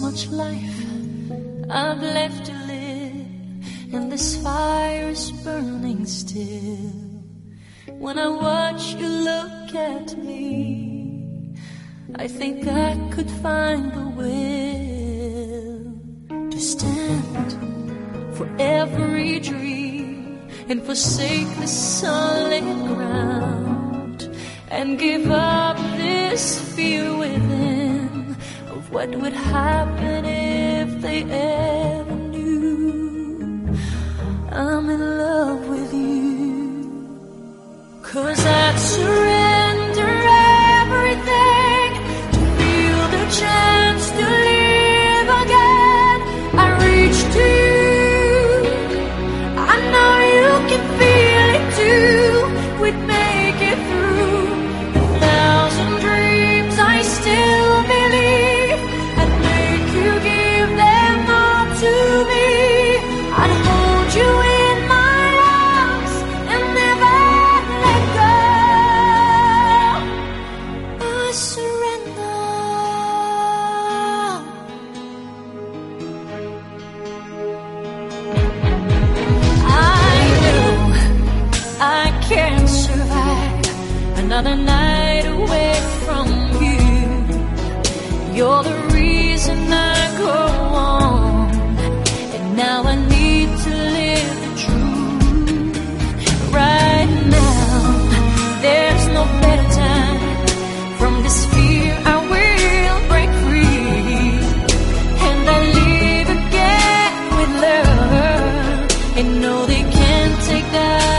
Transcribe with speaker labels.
Speaker 1: Much life I've left to live, and this fire is burning still. When I watch you look at me, I think I could find the will to stand for every dream and forsake the solid ground and give up this fear within what would happen if they ever knew I'm in love with you. Cause I'd surrender another night away from you. You're the reason I go on, and now I need to live the truth. Right now, there's no better time from this fear. I will break free, and I live again with love, and no, they can't take that.